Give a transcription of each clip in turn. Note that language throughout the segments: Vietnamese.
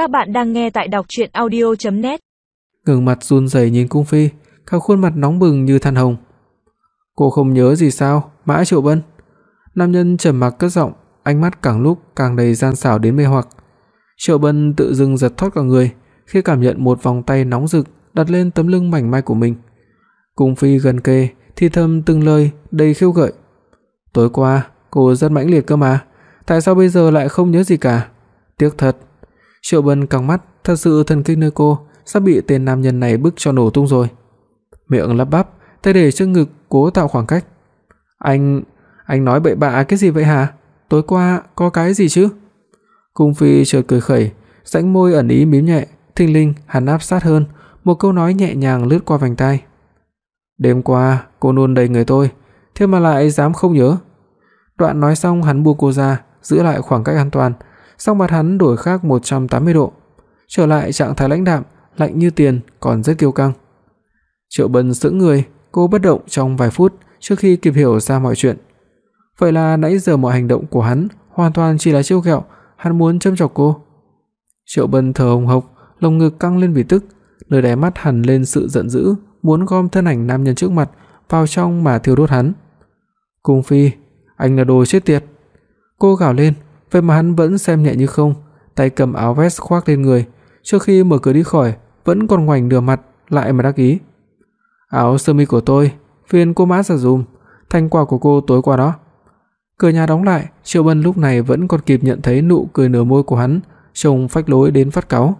Các bạn đang nghe tại đọc audio net Ngừng mặt run rẩy nhìn cung phi, cả khuôn mặt nóng bừng như than hồng. Cô không nhớ gì sao? Mã Triệu Bân. Nam nhân trầm mặc cất giọng, ánh mắt càng lúc càng đầy gian xảo đến mê hoặc. Triệu Bân tự dưng giật thoát cả người khi cảm nhận một vòng tay nóng rực đặt lên tấm lưng mảnh mai của mình. Cung phi gần kề, thì thầm từng lời đầy khiêu gợi. Tối qua, cô rất mãnh liệt cơ mà, tại sao bây giờ lại không nhớ gì cả? Tiếc thật. Triệu Bân căng mắt, thật sự thần kinh nơi cô, sắp bị tên nam nhân này bức cho nổ tung rồi. Miệng lắp bắp, tay để trước ngực cố tạo khoảng cách. "Anh, anh nói bậy bạ cái gì vậy hả? Tối qua có cái gì chứ?" Cung Phi chợt cười khẩy, rãnh môi ẩn ý mím nhẹ, thình lình hắn áp sát hơn, một câu nói nhẹ nhàng lướt qua vành tai. "Đêm qua cô nôn đầy người tôi, thế mà lại dám không nhớ?" Đoạn nói xong hắn buông cô ra, giữ lại khoảng cách an toàn, sắc mặt hắn đổi khác 180 độ, trở lại trạng thái lãnh đạm, lạnh như tiền, còn rất kiêu căng. Triệu Bân sững người, cô bất động trong vài phút trước khi kịp hiểu ra mọi chuyện. Vậy là nãy giờ mọi hành động của hắn hoàn toàn chỉ là trêu ghẹo, hắn muốn châm chọc cô. Triệu Bân thở hồng hộc, lồng ngực căng lên vì tức, nơi đáy mắt hằn lên sự giận dữ, muốn gom thân ảnh nam nhân trước mặt vào trong mà thiêu đốt hắn. "Cung phi, anh là đồ chết tiệt." Cô gào lên, vậy mà hắn vẫn xem nhẹ như không, tay cầm áo vest khoác lên người, trước khi mở cửa đi khỏi, vẫn còn ngoảnh nửa mặt lại mà đắc ý. "Áo sơ mi của tôi, phiền cô mã giả dùm, thành quả của cô tối qua đó." Cửa nhà đóng lại, Triệu Bân lúc này vẫn còn kịp nhận thấy nụ cười nửa môi của hắn, trông phách lối đến phát cáu.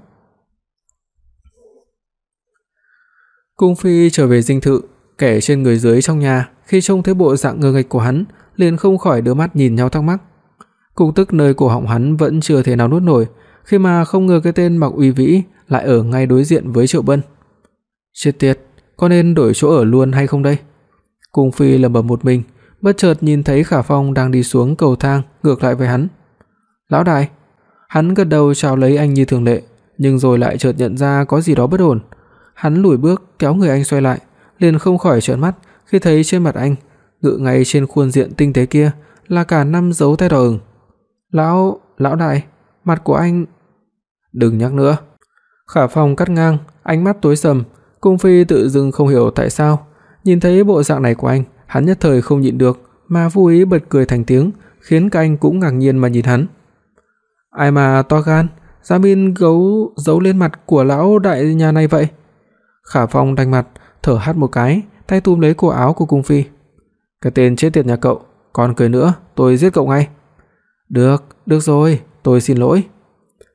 Cung phi trở về dinh thự, kẻ trên người dưới trong nhà khi trông thấy bộ dạng ngơ ngác của hắn, liền không khỏi đưa mắt nhìn nhau thắc mắc. Cục tức nơi cổ họng hắn vẫn chưa thể nào nuốt nổi, khi mà không ngờ cái tên Mạc Uy Vĩ lại ở ngay đối diện với Triệu Bân. Chết tiệt, có nên đổi chỗ ở luôn hay không đây? Cung phi lẩm bẩm một mình, bất chợt nhìn thấy Khả Phong đang đi xuống cầu thang ngược lại với hắn. "Lão đại." Hắn gật đầu chào lấy anh như thường lệ, nhưng rồi lại chợt nhận ra có gì đó bất ổn. Hắn lùi bước kéo người anh xoay lại, liền không khỏi trợn mắt khi thấy trên mặt anh, ngự ngay trên khuôn diện tinh tế kia là cả năm dấu tay đỏ ửng. "Lão, lão đại, mặt của anh..." "Đừng nhắc nữa." Khả Phong cắt ngang, ánh mắt tối sầm, Cung Phi tự dưng không hiểu tại sao, nhìn thấy bộ dạng này của anh, hắn nhất thời không nhịn được mà vô ý bật cười thành tiếng, khiến cả anh cũng ngạc nhiên mà nhìn hắn. Ai mà to gan, dám in gấu giấu lên mặt của lão đại nhà này vậy? Khả Phong đanh mặt, thở hắt một cái, tay túm lấy cổ áo của cung phi. Cái tên chết tiệt nhà cậu, còn cười nữa, tôi giết cậu ngay. Được, được rồi, tôi xin lỗi.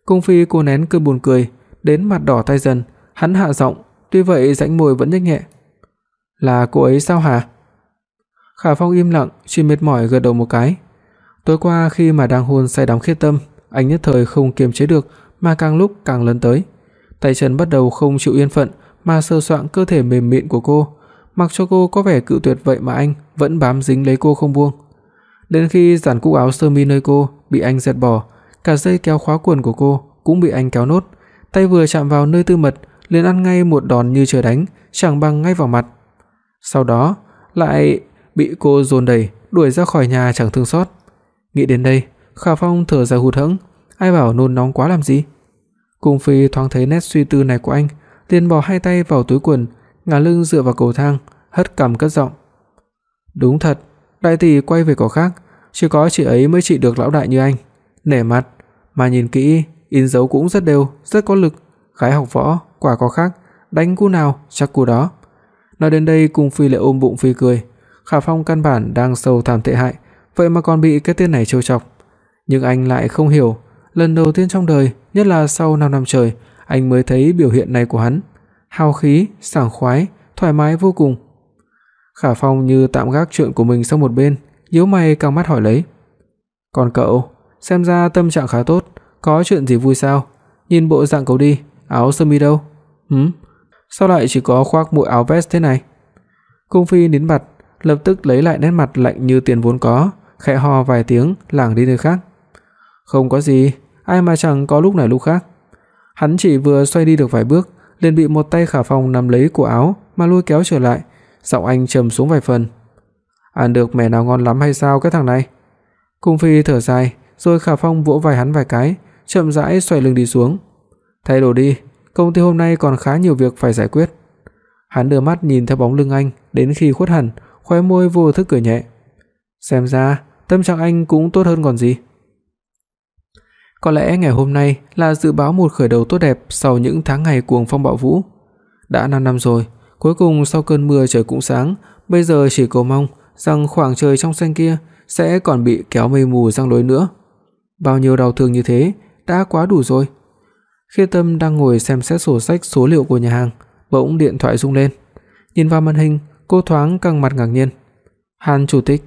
Cung phi cô nén cơn buồn cười, đến mặt đỏ tay dần, hắn hạ giọng, tuy vậy rãnh môi vẫn nhếch nhẹ. Là cô ấy sao hả? Khả Phong im lặng, chỉ mệt mỏi gật đầu một cái. Tối qua khi mà đang hôn say đắm khiết tâm, anh nhất thời không kiềm chế được mà càng lúc càng lớn tới. Tay chân bắt đầu không chịu yên phận mà sờ soạng cơ thể mềm mịn của cô, mặc cho cô có vẻ cự tuyệt vậy mà anh vẫn bám dính lấy cô không buông. Đến khi dàn cúc áo sơ mi nơi cô bị anh giật bỏ, cả dây kéo khóa quần của cô cũng bị anh kéo nốt, tay vừa chạm vào nơi tư mật liền ăn ngay một đòn như trời đánh, chẳng bằng ngay vào mặt. Sau đó lại bị cô dồn đẩy, đuổi ra khỏi nhà chẳng thương xót. Nghĩ đến đây, Khả Phong thở dài hụt hẫng, ai bảo nôn nóng quá làm gì. Cung Phi thoáng thấy nét suy tư này của anh, liền bỏ hai tay vào túi quần, ngả lưng dựa vào cầu thang, hất cằm cất giọng. Đúng thật, đại tỷ quay về cỏ khác, chỉ có chị ấy mới trị được lão đại như anh. Nể mặt, mà nhìn kỹ, in dấu cũng rất đều, rất có lực, gái học võ, quả có khác, đánh cú nào chắc cú đó. Nói đến đây cùng Phi lại ôm bụng phi cười, Khả Phong căn bản đang sâu thảm tệ hại, vậy mà còn bị cái tên này trêu chọc. Nhưng anh lại không hiểu, lần đầu tiên trong đời, nhất là sau 5 năm trời, anh mới thấy biểu hiện này của hắn, hào khí, sảng khoái, thoải mái vô cùng. Khả Phong như tạm gác chuyện của mình sang một bên, nhíu mày căng mắt hỏi lấy. "Còn cậu, xem ra tâm trạng khá tốt, có chuyện gì vui sao? Nhìn bộ dạng cậu đi, áo sơ mi đâu?" "Hử? Sao lại chỉ có khoác bộ áo vest thế này?" Cung Phi nín mặt, lập tức lấy lại nét mặt lạnh như tiền vốn có, khẽ ho vài tiếng, lảng đi nơi khác. Không có gì, ai mà chẳng có lúc này lúc khác. Hắn chỉ vừa xoay đi được vài bước, liền bị một tay Khả Phong nắm lấy cổ áo mà lôi kéo trở lại, giọng anh trầm xuống vài phần. Ăn được mẻ nào ngon lắm hay sao cái thằng này? Cung Phi thở dài, rồi Khả Phong vỗ vai hắn vài cái, chậm rãi xoay lưng đi xuống. Thay đồ đi, công ty hôm nay còn khá nhiều việc phải giải quyết. Hắn đưa mắt nhìn theo bóng lưng anh đến khi khuất hẳn, khóe môi vô thức cười nhẹ. Xem ra, tâm trạng anh cũng tốt hơn còn gì. Có lẽ ngày hôm nay là dự báo một khởi đầu tốt đẹp sau những tháng ngày cuồng phong bạo vũ. Đã 5 năm rồi, cuối cùng sau cơn mưa trời cũng sáng, bây giờ chỉ cầu mong rằng khoảng trời trong xanh kia sẽ còn bị kéo mây mù giăng lối nữa. Bao nhiêu đau thương như thế đã quá đủ rồi. Khi Tâm đang ngồi xem xét sổ sách số liệu của nhà hàng, bỗng điện thoại rung lên. Nhìn vào màn hình, cô thoáng căng mặt ngạc nhiên. "Hàn chủ tịch."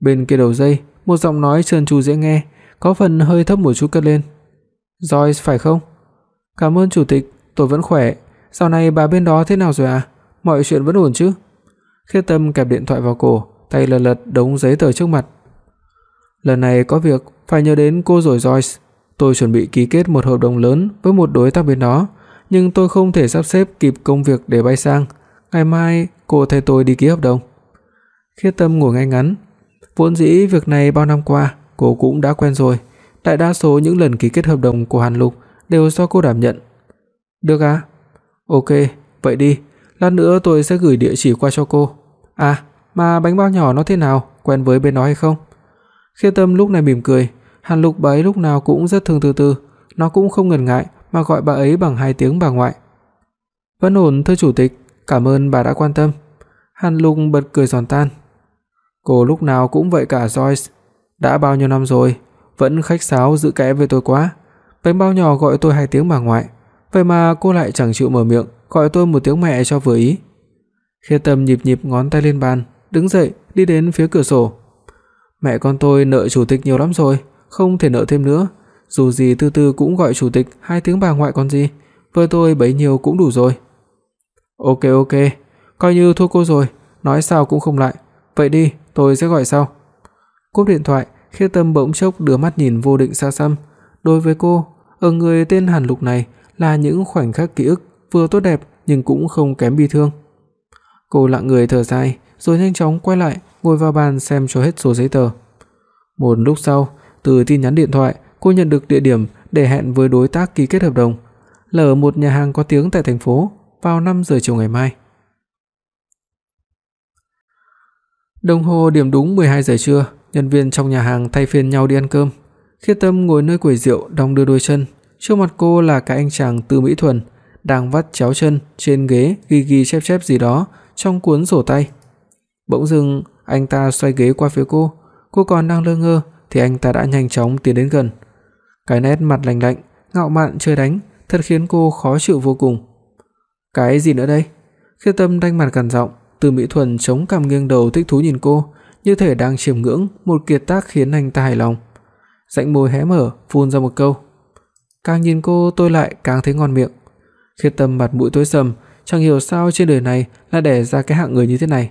Bên kia đầu dây, một giọng nói trơn tru dễ nghe, có phần hơi thấp một chút cất lên. "Joyce phải không?" "Cảm ơn chủ tịch, tôi vẫn khỏe. Dạo này bà bên đó thế nào rồi à? Mọi chuyện vẫn ổn chứ?" Khiết Tâm kẹp điện thoại vào cổ, tay lật lật đống giấy tờ trước mặt. "Lần này có việc phải nhớ đến cô rồi Joyce. Tôi chuẩn bị ký kết một hợp đồng lớn với một đối tác bên đó, nhưng tôi không thể sắp xếp kịp công việc để bay sang. Ngày mai cô thay tôi đi ký hợp đồng." Khiết Tâm ngồi ngay ngắn. Vốn dĩ việc này bao năm qua cô cũng đã quen rồi, đại đa số những lần ký kết hợp đồng của Hàn Lục đều do cô đảm nhận. "Được à? Ok, vậy đi, lát nữa tôi sẽ gửi địa chỉ qua cho cô. À, mà bánh bao nhỏ nó thế nào, quen với bên nó hay không?" Khiết Tâm lúc này mỉm cười, Hàn Lục bà ấy lúc nào cũng rất thương từ từ, nó cũng không ngần ngại mà gọi bà ấy bằng hai tiếng bà ngoại. "Vẫn ổn thưa chủ tịch, cảm ơn bà đã quan tâm." Hàn Lục bật cười giòn tan. "Cô lúc nào cũng vậy cả Joyce, đã bao nhiêu năm rồi, vẫn khách sáo giữ kẽ với tôi quá. Bánh bao nhỏ gọi tôi hai tiếng bà ngoại, vậy mà cô lại chẳng chịu mở miệng, gọi tôi một tiếng mẹ cho vừa ý." khi Tâm nhịp nhịp ngón tay lên bàn, đứng dậy đi đến phía cửa sổ. "Mẹ con tôi nợ chủ tịch nhiều lắm rồi, không thể nợ thêm nữa, dù gì Tư Tư cũng gọi chủ tịch hai tiếng bà ngoại còn gì, với tôi bấy nhiêu cũng đủ rồi." "Ok ok, coi như thua cô rồi, nói sao cũng không lại. Vậy đi, tôi sẽ gọi sau." Cúp điện thoại, khi Tâm bỗng chốc đưa mắt nhìn vô định xa xăm. Đối với cô, ở người tên Hàn Lục này là những khoảnh khắc ký ức vừa tốt đẹp nhưng cũng không kém bi thương. Cô lặng người thở dài, rồi nhanh chóng quay lại, ngồi vào bàn xem cho hết số giấy tờ. Một lúc sau, từ tin nhắn điện thoại, cô nhận được địa điểm để hẹn với đối tác ký kết hợp đồng, là ở một nhà hàng có tiếng tại thành phố vào 5 giờ chiều ngày mai. Đồng hồ điểm đúng 12 giờ trưa, nhân viên trong nhà hàng thay phiên nhau đi ăn cơm. Khiết Tâm ngồi nơi quầy rượu đong đưa đôi chân, trước mặt cô là cái anh chàng tư Mỹ Thuần đang vắt chéo chân trên ghế ghi ghi chép chép gì đó trong cuốn sổ tay. Bỗng dưng, anh ta xoay ghế qua phía cô, cô còn đang lơ ngơ thì anh ta đã nhanh chóng tiến đến gần. Cái nét mặt lạnh lạnh, ngạo mạn chơi đánh, thật khiến cô khó chịu vô cùng. Cái gì nữa đây? khi Tâm đanh mặt gằn giọng, Từ Mỹ Thuần chống cằm nghiêng đầu thích thú nhìn cô, như thể đang chiêm ngưỡng một kiệt tác khiến anh ta hài lòng. Rãnh môi hé mở, phun ra một câu. Càng nhìn cô tôi lại càng thấy ngon miệng. Khiết Tâm mặt mũi tối sầm, chẳng hiểu sao trên đời này lại đẻ ra cái hạng người như thế này.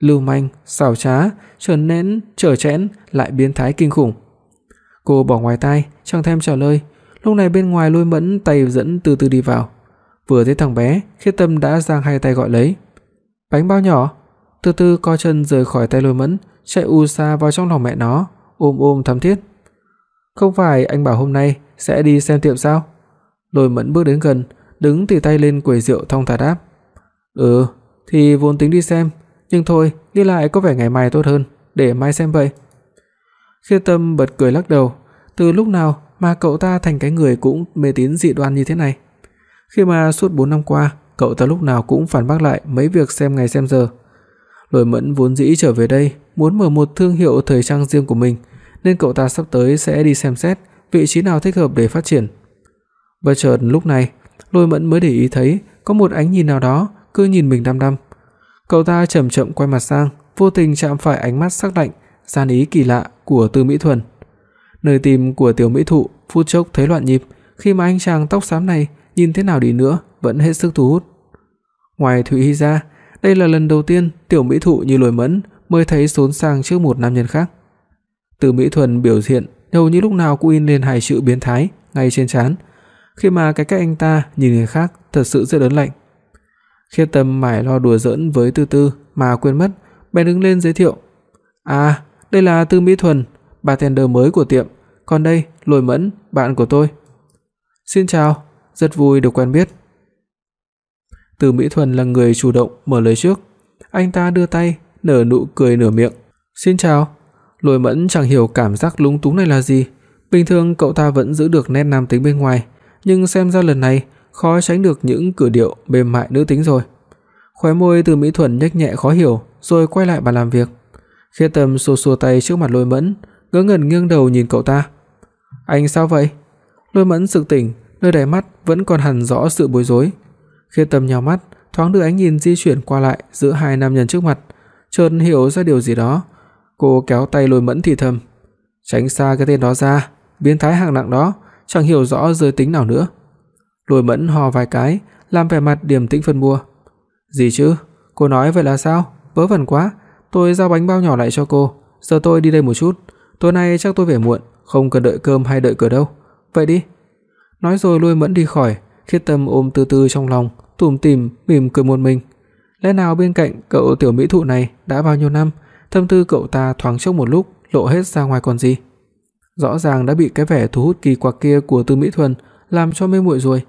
Lưu manh, xảo trá, trở nén trở chẽn lại biến thái kinh khủng. Cô bỏ ngoài tai, chẳng thèm trả lời. Lúc này bên ngoài Lôi Mẫn tay dẫn từ từ đi vào. Vừa thấy thằng bé, Khiết Tâm đã giang hai tay gọi lấy. "Bánh bao nhỏ." Từ từ co chân rời khỏi tay Lôi Mẫn, chạy u xa vào trong lòng mẹ nó, ôm ôm thắm thiết. "Không phải anh bảo hôm nay sẽ đi xem tiệm sao?" Lôi Mẫn bước đến gần, đứng tỉ tay lên quầy rượu thong thả đáp. "Ừ, thì vốn tính đi xem, nhưng thôi, đi lại có vẻ ngày mai tốt hơn, để mai xem vậy." Khiết Tâm bật cười lắc đầu, từ lúc nào mà cậu ta thành cái người cũng mê tín dị đoan như thế này? Khi mà suốt 4 năm qua, cậu ta lúc nào cũng phản bác lại mấy việc xem ngày xem giờ. Lôi Mẫn vốn dĩ trở về đây muốn mở một thương hiệu thời trang riêng của mình, nên cậu ta sắp tới sẽ đi xem xét vị trí nào thích hợp để phát triển. Bất chợt lúc này, Lôi Mẫn mới để ý thấy có một ánh nhìn nào đó cứ nhìn mình đăm đăm. Cậu ta chậm chậm quay mặt sang, vô tình chạm phải ánh mắt sắc lạnh, gian ý kỳ lạ của tư Mỹ Thuần. Nơi tim của Tiểu Mỹ Thụ phút chốc thấy loạn nhịp, khi mà anh chàng tóc xám này nhìn thế nào đi nữa vẫn hết sức thu hút. Ngoài Thụy Hy ra, đây là lần đầu tiên Tiểu Mỹ Thụ như lồi mẫn mới thấy xốn sang trước một nam nhân khác. Từ Mỹ Thuần biểu hiện hầu như lúc nào cũng in lên hai chữ biến thái ngay trên trán, khi mà cái cách anh ta nhìn người khác thật sự rất lớn lạnh. Khiết Tâm mải lo đùa giỡn với Tư Tư mà quên mất, bèn đứng lên giới thiệu. "À, đây là Tư Mỹ Thuần, bartender mới của tiệm, còn đây Lôi Mẫn, bạn của tôi." "Xin chào, rất vui được quen biết. Từ Mỹ Thuần là người chủ động mở lời trước. Anh ta đưa tay, nở nụ cười nửa miệng. "Xin chào." Lôi Mẫn chẳng hiểu cảm giác lúng túng này là gì. Bình thường cậu ta vẫn giữ được nét nam tính bên ngoài, nhưng xem ra lần này khó tránh được những cử điệu mềm mại nữ tính rồi. Khóe môi Từ Mỹ Thuần nhếch nhẹ khó hiểu, rồi quay lại bàn làm việc. Khiết Tâm xua xua tay trước mặt Lôi Mẫn, ngớ ngẩn nghiêng đầu nhìn cậu ta. "Anh sao vậy?" Lôi Mẫn sực tỉnh, nơi đáy mắt vẫn còn hằn rõ sự bối rối. Khiết Tâm nhíu mắt, thoáng đưa ánh nhìn di chuyển qua lại giữa hai nam nhân trước mặt, chợt hiểu ra điều gì đó. Cô kéo tay Lôi Mẫn thì thầm, "Tránh xa cái tên đó ra, biến thái hạng nặng đó, chẳng hiểu rõ giới tính nào nữa." Lôi Mẫn hò vài cái, làm vẻ mặt điềm tĩnh phân bua. "Gì chứ? Cô nói vậy là sao? Vớ vẩn quá, tôi giao bánh bao nhỏ lại cho cô, giờ tôi đi đây một chút, tối nay chắc tôi về muộn, không cần đợi cơm hay đợi cửa đâu. Vậy đi." Nói rồi Lôi Mẫn đi khỏi, Khiết Tâm ôm Tư Tư trong lòng, tủm tỉm mỉm cười một mình. Lẽ nào bên cạnh cậu tiểu mỹ thụ này đã bao nhiêu năm, tâm tư cậu ta thoáng chốc một lúc lộ hết ra ngoài còn gì. Rõ ràng đã bị cái vẻ thu hút kỳ quặc kia của Tư Mỹ Thuần làm cho mê muội rồi.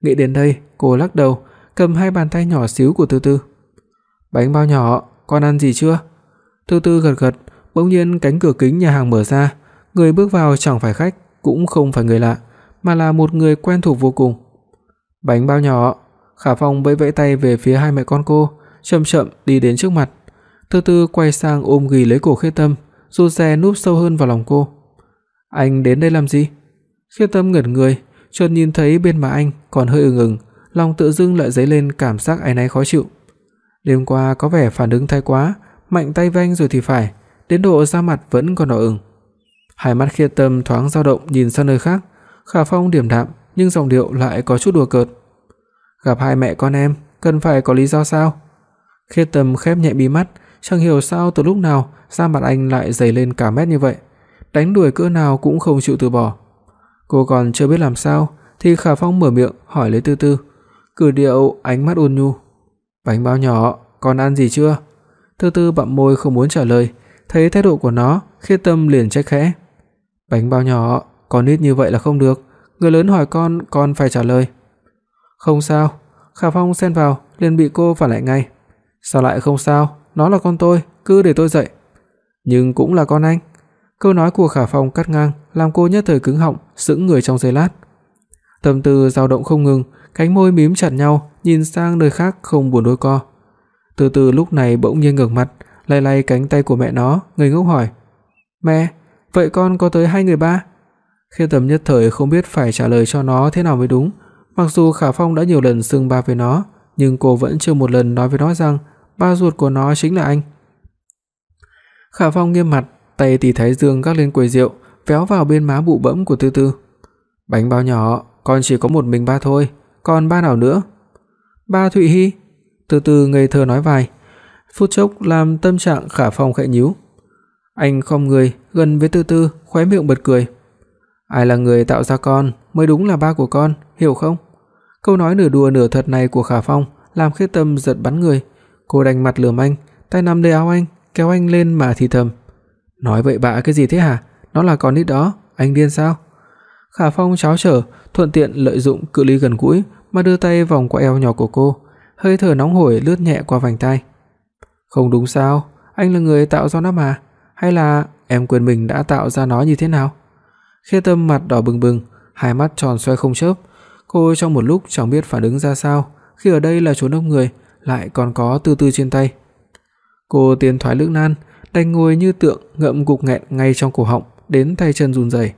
Nghĩ đến đây, cô lắc đầu, cầm hai bàn tay nhỏ xíu của Tư Tư. "Bánh bao nhỏ, con ăn gì chưa?" Tư Tư gật gật, bỗng nhiên cánh cửa kính nhà hàng mở ra, người bước vào chẳng phải khách, cũng không phải người lạ, mà là một người quen thuộc vô cùng. "Bánh bao nhỏ." Khả Phong vẫy vẫy tay về phía hai mẹ con cô, chậm chậm đi đến trước mặt. Từ từ quay sang ôm ghì lấy cổ Khê Tâm, rụt rè núp sâu hơn vào lòng cô. "Anh đến đây làm gì?" Khê Tâm ngẩn người, chợt nhìn thấy bên má anh còn hơi ửng ửng, lòng tự dưng lại dấy lên cảm giác áy náy khó chịu. Đêm qua có vẻ phản ứng thái quá, mạnh tay vanh rồi thì phải, đến độ da mặt vẫn còn đỏ ửng. Hai mắt Khê Tâm thoáng dao động nhìn sang nơi khác, Khả Phong điềm đạm nhưng giọng điệu lại có chút đùa cợt. Gặp hai mẹ con em, cần phải có lý do sao? Khê Tâm khép nhẹ mí mắt, chẳng hiểu sao từ lúc nào da mặt anh lại dày lên cả mét như vậy, đánh đuổi cỡ nào cũng không chịu từ bỏ. Cô còn chưa biết làm sao thì Khả Phong mở miệng hỏi lấy Tư Tư, cử điệu ánh mắt ôn nhu. "Bánh bao nhỏ, con ăn gì chưa?" Tư Tư bặm môi không muốn trả lời, thấy thái độ của nó, Khê Tâm liền trách khẽ. "Bánh bao nhỏ, con nít như vậy là không được, người lớn hỏi con, con phải trả lời." "Không sao." Khả Phong xen vào, liền bị cô phản lại ngay. "Sao lại không sao? Nó là con tôi, cứ để tôi dạy." "Nhưng cũng là con anh." Câu nói của Khả Phong cắt ngang, làm cô nhất thời cứng họng, sững người trong giây lát. Tâm tư dao động không ngừng, cánh môi mím chặt nhau, nhìn sang nơi khác không buồn đôi co. Từ từ lúc này bỗng nhiên ngẩng mặt, lay lay cánh tay của mẹ nó, ngây ngốc hỏi: "Mẹ, vậy con có tới hai người ba?" Khê tâm nhất thời không biết phải trả lời cho nó thế nào mới đúng, Mặc dù Khả Phong đã nhiều lần xưng ba với nó, nhưng cô vẫn chưa một lần nói với nó rằng ba ruột của nó chính là anh. Khả Phong nghiêm mặt, tay tỉ thái dương gác lên quầy rượu, véo vào bên má bụ bẫm của Tư Tư. "Bánh bao nhỏ, con chỉ có một mình ba thôi, còn ba nào nữa?" "Ba Thụy Hi." Từ từ ngây thơ nói vài, phút chốc làm tâm trạng Khả Phong khẽ nhíu. Anh khom người gần với Tư Tư, khóe miệng bật cười. Ai là người tạo ra con mới đúng là ba của con, hiểu không? Câu nói nửa đùa nửa thật này của Khả Phong làm Khê Tâm giật bắn người. Cô đành mặt lườm anh, tay nắm lấy áo anh, kéo anh lên mà thì thầm. Nói vậy bạ cái gì thế hả? Nó là con nít đó, anh điên sao? Khả Phong cháo trở, thuận tiện lợi dụng cự ly gần gũi mà đưa tay vòng qua eo nhỏ của cô, hơi thở nóng hổi lướt nhẹ qua vành tai. Không đúng sao, anh là người tạo ra nó mà, hay là em quên mình đã tạo ra nó như thế nào? Khê Tâm mặt đỏ bừng bừng, hai mắt tròn xoe không chớp, cô trong một lúc chẳng biết phản ứng ra sao, khi ở đây là chỗ đông người, lại còn có Tư Tư trên tay. Cô tiến thoái lưỡng nan, đành ngồi như tượng ngậm cục nghẹn ngay trong cổ họng, đến tay chân run rẩy.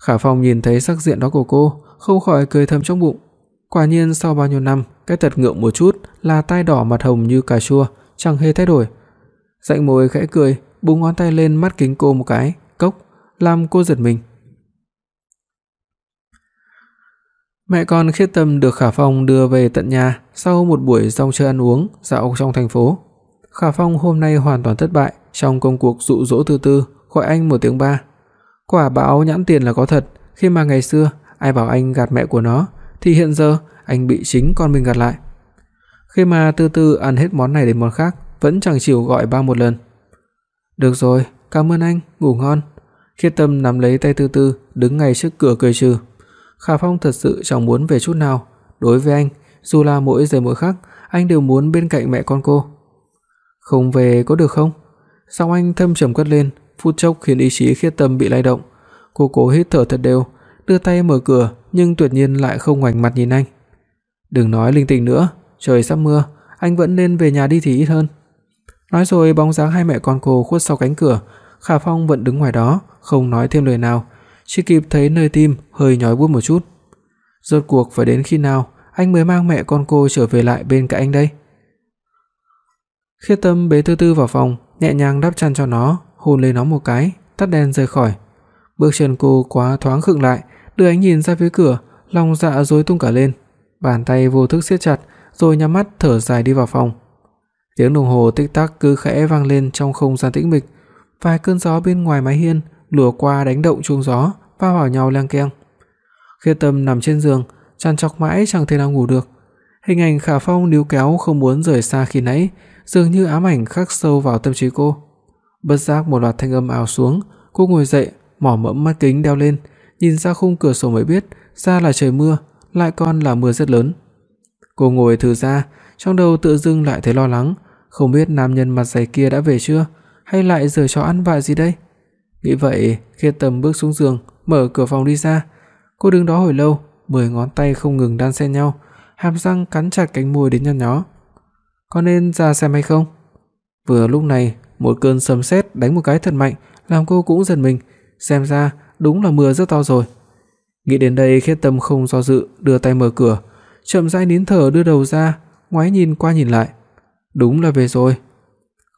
Khả Phong nhìn thấy sắc diện đó của cô, không khỏi cười thầm trong bụng. Quả nhiên sau bao nhiêu năm, cái tật ngượng một chút là tai đỏ mặt hồng như cà chua, chẳng hề thay đổi. Dạnh môi khẽ cười, búng ngón tay lên mắt kính cô một cái, cốc, làm cô giật mình. Mẹ con Khiết Tâm được Khả Phong đưa về tận nhà sau một buổi rong chơi ăn uống dạo trong thành phố. Khả Phong hôm nay hoàn toàn thất bại trong công cuộc dụ dỗ Tư Tư, gọi anh một tiếng ba. Quả báo nhãn tiền là có thật, khi mà ngày xưa ai bảo anh gạt mẹ của nó thì hiện giờ anh bị chính con mình gạt lại. Khi mà Tư Tư ăn hết món này đến món khác, vẫn chẳng chịu gọi ba một lần. "Được rồi, cảm ơn anh, ngủ ngon." Khiết Tâm nắm lấy tay Tư Tư, đứng ngay trước cửa cười trừ. Khả Phong thật sự chẳng muốn về chút nào, đối với anh, dù là mỗi giây mỗi khắc, anh đều muốn bên cạnh mẹ con cô. Không về có được không? Giọng anh thâm trầm cất lên, phút chốc khiến ý chí Khiết Tâm bị lay động. Cô cố hít thở thật đều, đưa tay mở cửa nhưng tuyệt nhiên lại không ngoảnh mặt nhìn anh. "Đừng nói linh tinh nữa, trời sắp mưa, anh vẫn nên về nhà đi thì ít hơn." Nói rồi bóng dáng hai mẹ con cô khuất sau cánh cửa, Khả Phong vẫn đứng ngoài đó, không nói thêm lời nào, chỉ kịp thấy nơi tim hơi nhói buốt một chút. Rốt cuộc phải đến khi nào anh mới mang mẹ con cô trở về lại bên cạnh anh đây? Khiết Tâm bế Tư Tư vào phòng, nhẹ nhàng đắp chăn cho nó, hôn lên nó một cái, tắt đèn rời khỏi. Bước chân cô quá thoáng khựng lại, đưa ánh nhìn ra phía cửa, lòng dạ rối tung cả lên. Bàn tay vô thức siết chặt, rồi nhắm mắt thở dài đi vào phòng. Tiếng đồng hồ tích tắc cứ khẽ vang lên trong không gian tĩnh mịch, vài cơn gió bên ngoài mái hiên lùa qua đánh động chuông gió, va vào nhau leng keng. Khiết Tâm nằm trên giường, chăn chọc mãi chẳng thể nào ngủ được. Hình ảnh Khả Phong níu kéo không muốn rời xa khi nãy, dường như ám ảnh khắc sâu vào tâm trí cô. Bất giác một loạt thanh âm ào xuống, cô ngồi dậy, mỏ mẫm mắt kính đeo lên, nhìn ra khung cửa sổ mới biết, ra là trời mưa, lại còn là mưa rất lớn. Cô ngồi thử ra, trong đầu tự dưng lại thấy lo lắng, không biết nam nhân mặt dày kia đã về chưa, hay lại giờ cho ăn vạ gì đây. Nghĩ vậy, Khiết Tâm bước xuống giường, mở cửa phòng đi ra. Cô đứng đó hồi lâu, mười ngón tay không ngừng đan xen nhau, hàm răng cắn chặt cánh môi đến nhăn nhó. Có nên ra xem hay không? Vừa lúc này, một cơn sấm sét đánh một cái thật mạnh, làm cô cũng giật mình, xem ra đúng là mưa rất to rồi. Nghĩ đến đây, Khiết Tâm không do dự, đưa tay mở cửa, chậm rãi nín thở đưa đầu ra, ngoái nhìn qua nhìn lại. Đúng là về rồi.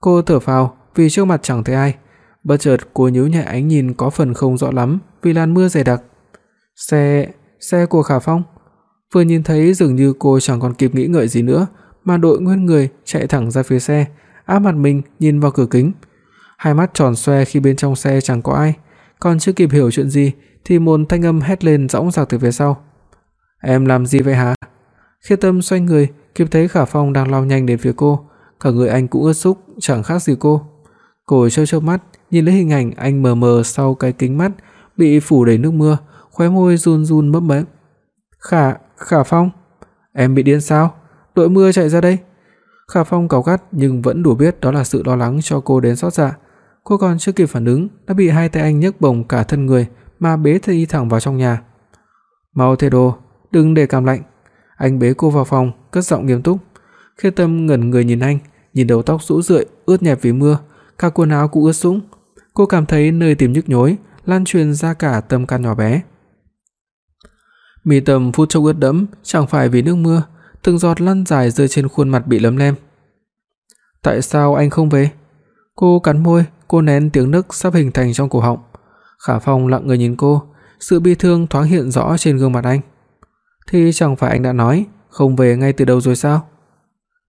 Cô thở phào, vì trước mặt chẳng thấy ai. Bất chợt cô nhíu nhẹ ánh nhìn có phần không rõ lắm vì làn mưa dày đặc. Xe, xe của Khả Phong. Vừa nhìn thấy dường như cô chẳng còn kịp nghĩ ngợi gì nữa, mà đội nguyên người chạy thẳng ra phía xe, áp mặt mình nhìn vào cửa kính. Hai mắt tròn xoe khi bên trong xe chẳng có ai, còn chưa kịp hiểu chuyện gì thì một thanh âm hét lên dõng dạc từ phía sau. "Em làm gì vậy hả?" khi Tâm xoay người, kịp thấy Khả Phong đang lao nhanh đến phía cô, cả người anh cũng ướt sũng, chẳng khác gì cô. Cô chớp chớp mắt, nhìn lấy hình ảnh anh mờ mờ sau cái kính mắt bị phủ đầy nước mưa, khóe môi run run mấp máy. "Khả, Khả Phong, em bị điên sao? Đội mưa chạy ra đây." Khả Phong cáu gắt nhưng vẫn đủ biết đó là sự lo lắng cho cô đến xót dạ. Cô còn chưa kịp phản ứng đã bị hai tay anh nhấc bổng cả thân người mà bế đi thẳng vào trong nhà. "Mau thay đồ, đừng để cảm lạnh." Anh bế cô vào phòng, cất giọng nghiêm túc. Khê Tâm ngẩn người nhìn anh, nhìn đầu tóc rũ rượi ướt nhẹp vì mưa, cả quần áo cũng ướt sũng. Cô cảm thấy nơi tim nhức nhối lan truyền ra cả tâm can nhỏ bé. Mi tâm phút chốc ướt đẫm, chẳng phải vì nước mưa, từng giọt lăn dài rơi trên khuôn mặt bị lấm lem. Tại sao anh không về? Cô cắn môi, cô nén tiếng nức sắp hình thành trong cổ họng. Khả Phong lặng người nhìn cô, sự bi thương thoáng hiện rõ trên gương mặt anh. Thì chẳng phải anh đã nói không về ngay từ đầu rồi sao?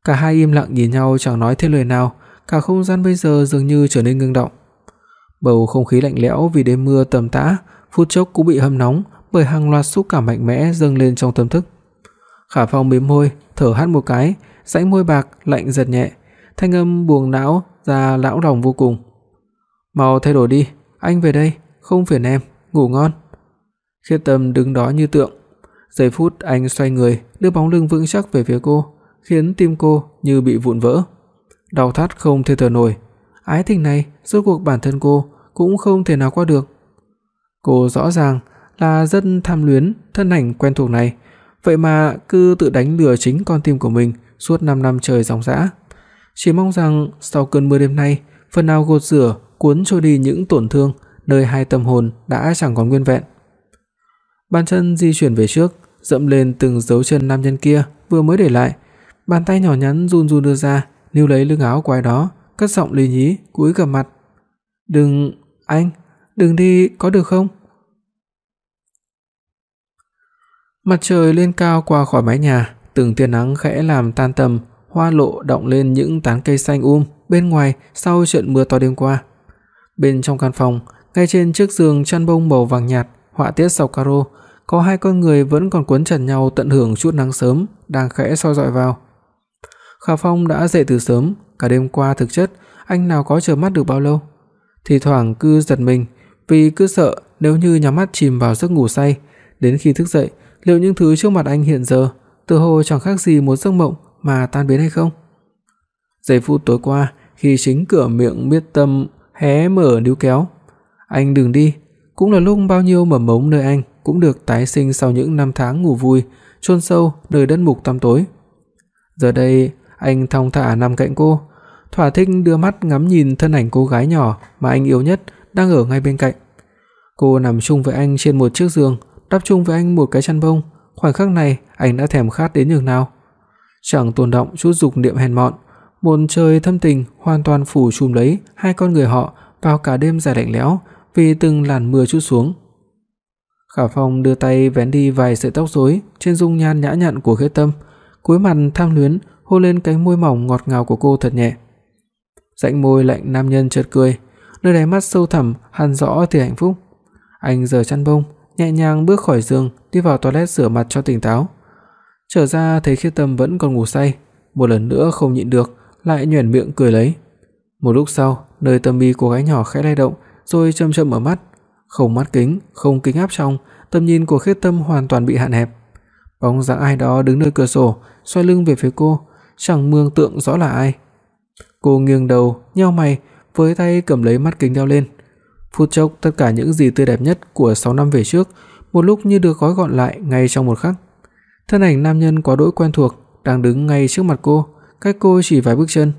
Cả hai im lặng nhìn nhau chẳng nói thêm lời nào, cả không gian bây giờ dường như trở nên ngưng động. Bầu không khí lạnh lẽo vì đêm mưa tầm tã, phút chốc cũng bị hâm nóng bởi hàng loạt xúc cảm mạnh mẽ dâng lên trong tâm thức. Khả Phong mím môi, thở hắt một cái, rãnh môi bạc lạnh giật nhẹ, thanh âm buồn não ra lão lòng vô cùng. "Mau thay đồ đi, anh về đây, không phiền em, ngủ ngon." Khiết Tâm đứng đó như tượng. Giây phút anh xoay người, đưa bóng lưng vững chắc về phía cô, khiến tim cô như bị vụn vỡ. Đau thắt không thể thở nổi. Ái tình này rốt cuộc bản thân cô cũng không thể nào qua được. Cô rõ ràng là rất tham luyến thân ảnh quen thuộc này, vậy mà cứ tự đánh lừa chính con tim của mình suốt 5 năm trời dòng dã. Chỉ mong rằng sau cơn mưa đêm nay, phần nào gột rửa, cuốn trôi đi những tổn thương nơi hai tâm hồn đã chẳng còn nguyên vẹn. Bàn chân di chuyển về trước, dẫm lên từng dấu chân nam nhân kia vừa mới để lại, bàn tay nhỏ nhắn run run đưa ra, níu lấy lưng áo của ai đó, cất giọng lý nhí, cúi gằm mặt. "Đừng, anh, đừng đi có được không?" Mặt trời lên cao qua khỏi mái nhà, từng tia nắng khẽ làm tan tầm, hoa lộ động lên những tán cây xanh um bên ngoài sau trận mưa to đêm qua. Bên trong căn phòng, ngay trên chiếc giường chăn bông màu vàng nhạt, họa tiết sọc caro, có hai con người vẫn còn quấn chặt nhau tận hưởng chút nắng sớm đang khẽ soi rọi vào. Khả Phong đã dậy từ sớm, cả đêm qua thực chất anh nào có chợp mắt được bao lâu. Thì thoảng cứ giật mình vì cứ sợ nếu như nhắm mắt chìm vào giấc ngủ say đến khi thức dậy, liệu những thứ trước mặt anh hiện giờ tựa hồ chẳng khác gì một giấc mộng mà tan biến hay không? Giây phút tối qua, khi chính cửa miệng biết tâm hé mở níu kéo, anh đừng đi, cũng là lúc bao nhiêu mầm mống nơi anh cũng được tái sinh sau những năm tháng ngủ vui, chôn sâu nơi đất mục tăm tối. Giờ đây, anh thong thả nằm cạnh cô, thỏa thích đưa mắt ngắm nhìn thân ảnh cô gái nhỏ mà anh yêu nhất đang ở ngay bên cạnh. Cô nằm chung với anh trên một chiếc giường, đắp chung với anh một cái chăn bông, khoảnh khắc này anh đã thèm khát đến nhường nào. Chẳng tồn động chút dục niệm hèn mọn, một trời thâm tình hoàn toàn phủ trùm lấy hai con người họ vào cả đêm dài lạnh lẽo vì từng làn mưa chút xuống. Khả Phong đưa tay vén đi vài sợi tóc rối trên dung nhan nhã nhặn của Khế Tâm, cúi mặt tham luyến hôn lên cánh môi mỏng ngọt ngào của cô thật nhẹ. Rãnh môi lạnh nam nhân chợt cười, nơi đáy mắt sâu thẳm hằn rõ tia hạnh phúc. Anh giở chăn bông, nhẹ nhàng bước khỏi giường, đi vào toilet rửa mặt cho tỉnh táo. Trở ra thấy Khiết Tâm vẫn còn ngủ say, một lần nữa không nhịn được, lại nhuyễn miệng cười lấy. Một lúc sau, nơi tâm mi cô gái nhỏ khẽ lay động, rồi chậm chậm mở mắt, không mắt kính, không kính áp trong, tầm nhìn của Khiết Tâm hoàn toàn bị hạn hẹp. Bóng dáng ai đó đứng nơi cửa sổ, xoay lưng về phía cô, chẳng mường tượng rõ là ai. Cô nghiêng đầu, nhíu mày, với tay cầm lấy mắt kính đeo lên. Phút chốc tất cả những gì tươi đẹp nhất của 6 năm về trước, một lúc như được gói gọn lại ngay trong một khắc. Thân ảnh nam nhân quá đỗi quen thuộc đang đứng ngay trước mặt cô, cách cô chỉ vài bước chân.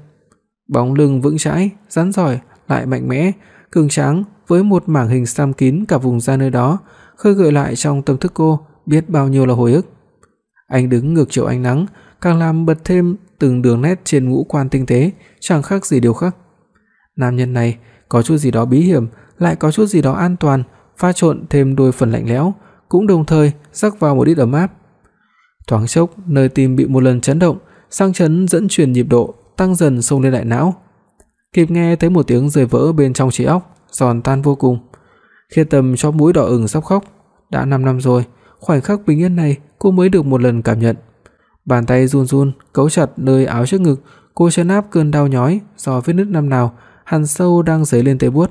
Bóng lưng vững chãi, rắn giỏi lại mạnh mẽ, cường tráng với một mảng hình xăm kín cả vùng da nơi đó, khơi gợi lại trong tâm thức cô biết bao nhiêu là hồi ức. Anh đứng ngược chiều ánh nắng, càng làm bật thêm từng đường nét trên ngũ quan tinh tế, chẳng khác gì điều khác. Nam nhân này có chút gì đó bí hiểm, lại có chút gì đó an toàn, pha trộn thêm đôi phần lạnh lẽo, cũng đồng thời rắc vào một ít ấm áp. Thoáng chốc, nơi tim bị một lần chấn động, sang chấn dẫn truyền nhịp độ, tăng dần xông lên đại não. Kịp nghe thấy một tiếng rơi vỡ bên trong trí óc, giòn tan vô cùng. Khiết Tâm chóp mũi đỏ ửng sắp khóc, đã 5 năm rồi, khoảnh khắc bình yên này cô mới được một lần cảm nhận. Bàn tay run run cấu chặt nơi áo trước ngực, cô chấn áp cơn đau nhói do vết nứt năm nào hằn sâu đang dấy lên tê buốt.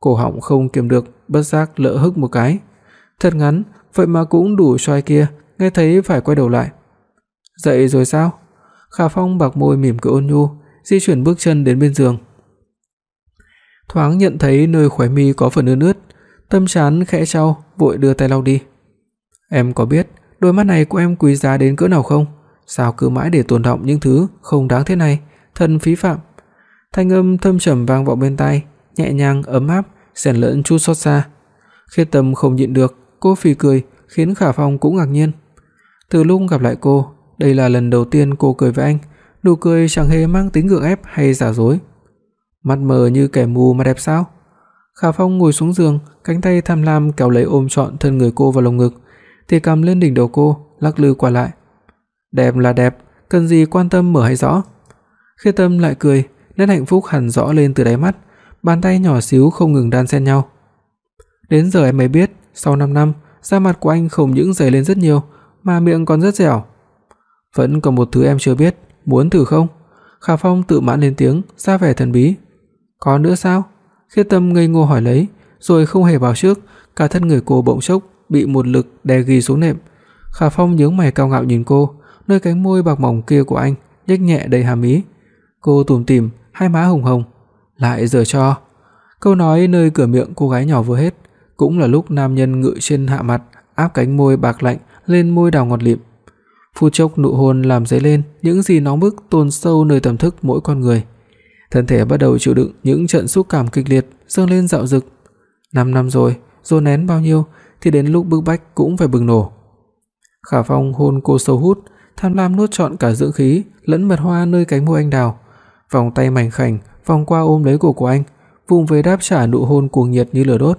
Cổ họng không kiềm được, bất giác lỡ hức một cái. Thật ngắn, vậy mà cũng đủ xoay kia, nghe thấy phải quay đầu lại. "Dậy rồi sao?" Khả Phong bạc môi mỉm cười ôn nhu, di chuyển bước chân đến bên giường. Thoáng nhận thấy nơi khóe mi có phần ướt ướt, tâm trán khẽ chau, vội đưa tay lau đi. "Em có biết đôi mắt này của em quý giá đến cỡ nào không? Sao cứ mãi để tồn đọng những thứ không đáng thế này, thân phí phạm." Thanh âm thâm trầm vang vọng bên tai, nhẹ nhàng ấm áp, xen lẫn chút xót xa. Khiết Tâm không nhịn được, cô phì cười, khiến Khả Phong cũng ngạc nhiên. Từ lúc gặp lại cô, đây là lần đầu tiên cô cười với anh, nụ cười chẳng hề mang tính gượng ép hay giả dối. Mắt mờ như kẻ mù mà đẹp sao? Khả Phong ngồi xuống giường, cánh tay tham lam kéo lấy ôm trọn thân người cô vào lồng ngực, thì cầm lên đỉnh đầu cô, lắc lư qua lại. Đẹp là đẹp, cần gì quan tâm mở hay rõ. khi Tâm lại cười, nét hạnh phúc hằn rõ lên từ đáy mắt, bàn tay nhỏ xíu không ngừng đan xen nhau. Đến giờ em mới biết, sau 5 năm, da mặt của anh không những dày lên rất nhiều, mà miệng còn rất dẻo. Vẫn còn một thứ em chưa biết, muốn thử không? Khả Phong tự mãn lên tiếng, ra vẻ thần bí. Có nữa sao? khi Tâm ngây ngô hỏi lấy, rồi không hề báo trước, cả thân người cô bỗng chốc bị một lực đè ghì xuống nệm. Khả Phong nhướng mày cao ngạo nhìn cô, nơi cánh môi bạc mỏng kia của anh nhếch nhẹ đầy hàm ý. Cô tủm tỉm, hai má hồng hồng, lại giở cho. Câu nói nơi cửa miệng cô gái nhỏ vừa hết, cũng là lúc nam nhân ngự trên hạ mặt, áp cánh môi bạc lạnh lên môi đào ngọt lịm. Phút chốc nụ hôn làm dấy lên những gì nóng bức tồn sâu nơi tâm thức mỗi con người. Thân thể bắt đầu chịu đựng những trận xúc cảm kịch liệt dâng lên dạo dực. 5 năm rồi, dồn nén bao nhiêu thì đến lúc bức bách cũng phải bừng nổ. Khả Phong hôn cô sâu hút, tham lam nuốt trọn cả dưỡng khí lẫn mật hoa nơi cánh môi anh đào, vòng tay mảnh khảnh vòng qua ôm lấy cổ của anh, vùng về đáp trả nụ hôn cuồng nhiệt như lửa đốt.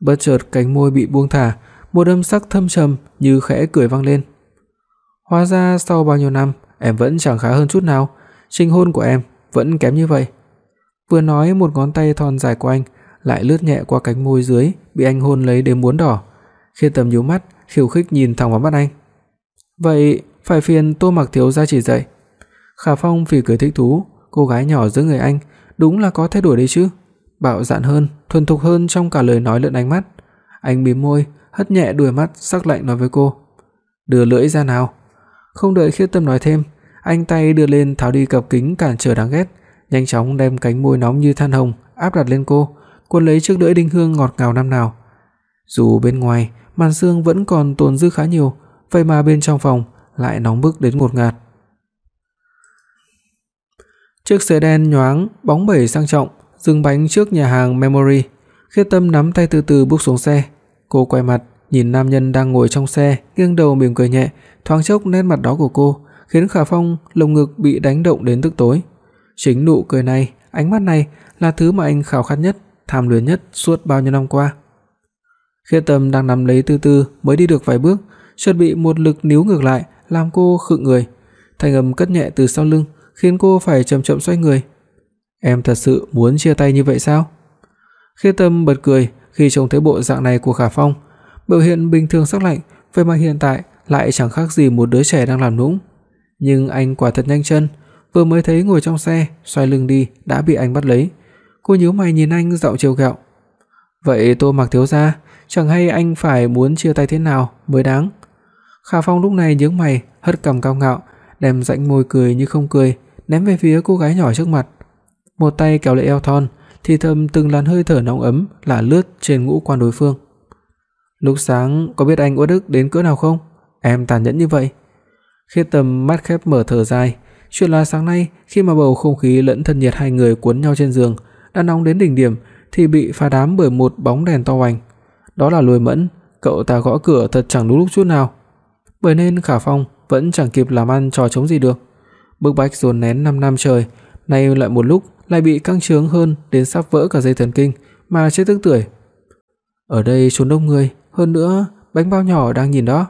Bất chợt cánh môi bị buông thả, một âm sắc thâm trầm như khẽ cười vang lên. Hóa ra sau bao nhiêu năm em vẫn chẳng khá hơn chút nào, trình hôn của em vẫn kém như vậy. Vừa nói một ngón tay thon dài của anh lại lướt nhẹ qua cánh môi dưới bị anh hôn lấy đến muốn đỏ. Khi tầm nhíu mắt, khiêu khích nhìn thẳng vào mắt anh. "Vậy phải phiền Tô Mặc thiếu gia chỉ dạy." Khả Phong phì cười thích thú, cô gái nhỏ giữa người anh đúng là có thay đổi đấy chứ. Bạo dạn hơn, thuần thục hơn trong cả lời nói lẫn ánh mắt. Anh mím môi, hất nhẹ đuôi mắt sắc lạnh nói với cô: "Đưa lưỡi ra nào." Không đợi Khiết Tâm nói thêm, anh tay đưa lên tháo đi cặp kính cản trở đáng ghét, nhanh chóng đem cánh môi nóng như than hồng áp đặt lên cô, quấn lấy chiếc lưỡi đinh hương ngọt ngào năm nào. Dù bên ngoài màn sương vẫn còn tồn dư khá nhiều, vậy mà bên trong phòng lại nóng bức đến ngột ngạt. Chiếc xe đen nhoáng, bóng bẩy sang trọng, dừng bánh trước nhà hàng Memory. Khiết Tâm nắm tay từ từ bước xuống xe. Cô quay mặt, nhìn nam nhân đang ngồi trong xe, nghiêng đầu mỉm cười nhẹ, thoáng chốc nét mặt đó của cô khiến Khả Phong lồng ngực bị đánh động đến tức tối. Chính nụ cười này, ánh mắt này là thứ mà anh khao khát nhất, tham luyến nhất suốt bao nhiêu năm qua. Khi Tâm đang nắm lấy Tư Tư mới đi được vài bước, chợt bị một lực níu ngược lại, làm cô khựng người. Thanh âm cất nhẹ từ sau lưng, khiến cô phải chậm chậm xoay người. "Em thật sự muốn chia tay như vậy sao?" Khi Tâm bật cười khi trông thấy bộ dạng này của Khả Phong, biểu hiện bình thường sắc lạnh, vậy mà hiện tại lại chẳng khác gì một đứa trẻ đang làm nũng. Nhưng anh quả thật nhanh chân, vừa mới thấy ngồi trong xe, xoay lưng đi đã bị anh bắt lấy. Cô nhíu mày nhìn anh giọng trêu ghẹo. "Vậy Tô Mặc thiếu gia, chẳng hay anh phải muốn chia tay thế nào mới đáng?" Khả Phong lúc này nhướng mày, hất cằm cao ngạo, đem rãnh môi cười như không cười, ném về phía cô gái nhỏ trước mặt. Một tay kéo lấy eo thon, thì thầm từng làn hơi thở nóng ấm lả lướt trên ngũ quan đối phương. "Lúc sáng có biết anh uất ức đến cỡ nào không? Em tàn nhẫn như vậy." khi tầm mắt khép mở thở dài, chuyện là sáng nay khi mà bầu không khí lẫn thân nhiệt hai người cuốn nhau trên giường đã nóng đến đỉnh điểm thì bị phá đám bởi một bóng đèn to hoành. Đó là Lôi Mẫn, cậu ta gõ cửa thật chẳng đúng lúc chút nào. Bởi nên Khả Phong vẫn chẳng kịp làm ăn trò chống gì được. Bức bách dồn nén 5 năm trời, nay lại một lúc lại bị căng trướng hơn đến sắp vỡ cả dây thần kinh mà chết tức tưởi. Ở đây chốn đông người, hơn nữa bánh bao nhỏ đang nhìn đó.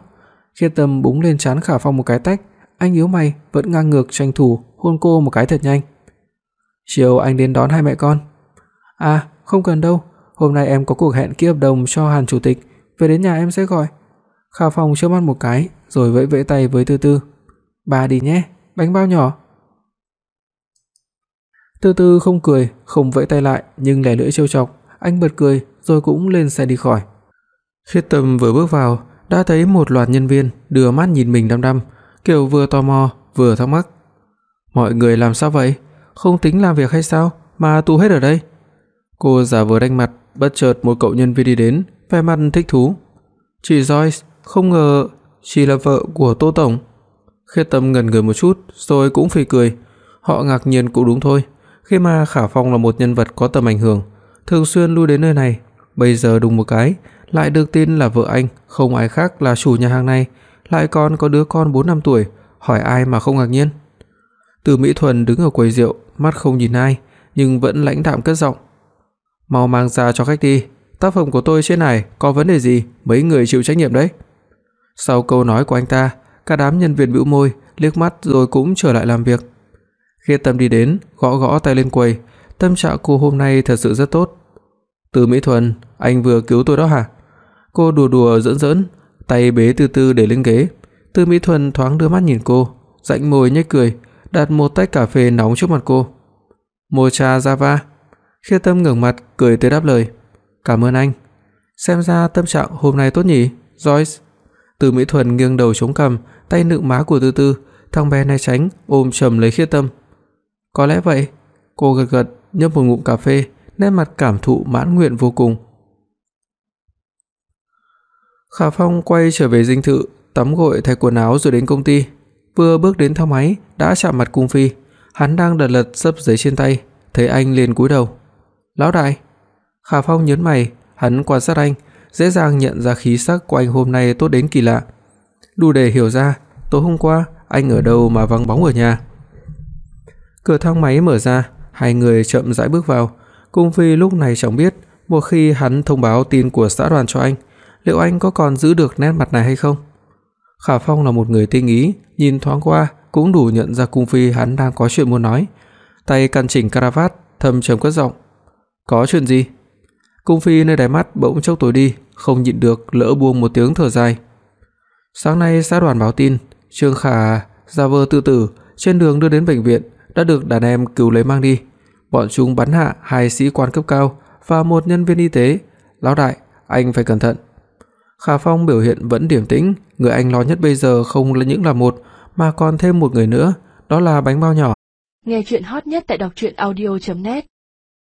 Khiết Tâm búng lên trán Khả Phong một cái tách, anh yếu mày vẫn ngang ngược tranh thủ hôn cô một cái thật nhanh. "Chiều anh đến đón hai mẹ con." "À, không cần đâu, hôm nay em có cuộc hẹn ký hợp đồng cho Hàn chủ tịch, về đến nhà em sẽ gọi." Khả Phong chớp mắt một cái, rồi vẫy vẫy tay với Tư Tư. "Bà đi nhé, bánh bao nhỏ." Tư Tư không cười, không vẫy tay lại, nhưng lẻ lưỡi trêu chọc, anh bật cười rồi cũng lên xe đi khỏi. Khiết Tâm vừa bước vào, đã thấy một loạt nhân viên đưa mắt nhìn mình đăm đăm, kiểu vừa tò mò vừa thắc mắc. Mọi người làm sao vậy? Không tính làm việc hay sao mà tụ hết ở đây? Cô giả vờ đanh mặt, bất chợt một cậu nhân viên đi đến, vẻ mặt thích thú. "Chị Joyce, không ngờ chị là vợ của Tô tổng." Khê Tâm ngẩn người một chút rồi cũng phì cười. Họ ngạc nhiên cũng đúng thôi, khi mà Khả Phong là một nhân vật có tầm ảnh hưởng, thường xuyên lui đến nơi này, bây giờ đùng một cái lại được tin là vợ anh không ai khác là chủ nhà hàng này, lại còn có đứa con 4 năm tuổi, hỏi ai mà không ngạc nhiên. Từ Mỹ Thuần đứng ở quầy rượu, mắt không nhìn ai, nhưng vẫn lãnh đạm cất giọng. "Mau mang ra cho khách đi, tác phẩm của tôi trên này có vấn đề gì, mấy người chịu trách nhiệm đấy." Sau câu nói của anh ta, cả đám nhân viên bĩu môi, liếc mắt rồi cũng trở lại làm việc. Khi Tâm đi đến, gõ gõ tay lên quầy, tâm trạng cô hôm nay thật sự rất tốt. "Từ Mỹ Thuần, anh vừa cứu tôi đó hả?" Cô đùa đùa giỡn giỡn, tay bế từ từ để lên ghế. Từ Mỹ Thuần thoáng đưa mắt nhìn cô, rãnh môi nhếch cười, đặt một tách cà phê nóng trước mặt cô. "Mocha Java." Khiết Tâm ngẩng mặt cười tươi đáp lời, "Cảm ơn anh." Xem ra tâm trạng hôm nay tốt nhỉ, Joyce. Từ Mỹ Thuần nghiêng đầu chống cằm, tay nựng má của Tư Tư, thằng bé này tránh, ôm chầm lấy Khiết Tâm. Có lẽ vậy. Cô gật gật, nhấp một ngụm cà phê, nét mặt cảm thụ mãn nguyện vô cùng. Khả Phong quay trở về dinh thự, tắm gội thay quần áo rồi đến công ty. Vừa bước đến thang máy đã chạm mặt cung phi, hắn đang đặt lật sấp giấy trên tay, thấy anh liền cúi đầu. "Lão đại." Khả Phong nhướng mày, hắn quan sát anh, dễ dàng nhận ra khí sắc của anh hôm nay tốt đến kỳ lạ. Đủ để hiểu ra, tối hôm qua anh ở đâu mà vắng bóng ở nhà. Cửa thang máy mở ra, hai người chậm rãi bước vào. Cung phi lúc này chẳng biết, một khi hắn thông báo tin của xã đoàn cho anh, liệu anh có còn giữ được nét mặt này hay không? Khả Phong là một người tinh ý, nhìn thoáng qua cũng đủ nhận ra cung phi hắn đang có chuyện muốn nói. Tay căn chỉnh cravat, thầm trầm cất giọng. "Có chuyện gì?" Cung phi nơi đáy mắt bỗng chốc tối đi, không nhịn được lỡ buông một tiếng thở dài. Sáng nay xã đoàn báo tin, Trương Khả ra vơ tự tử trên đường đưa đến bệnh viện đã được đàn em cứu lấy mang đi. Bọn chúng bắn hạ hai sĩ quan cấp cao và một nhân viên y tế. Lão đại, anh phải cẩn thận. Khả Phong biểu hiện vẫn điềm tĩnh, người anh lo nhất bây giờ không là những là một mà còn thêm một người nữa, đó là bánh bao nhỏ. Nghe truyện hot nhất tại doctruyenaudio.net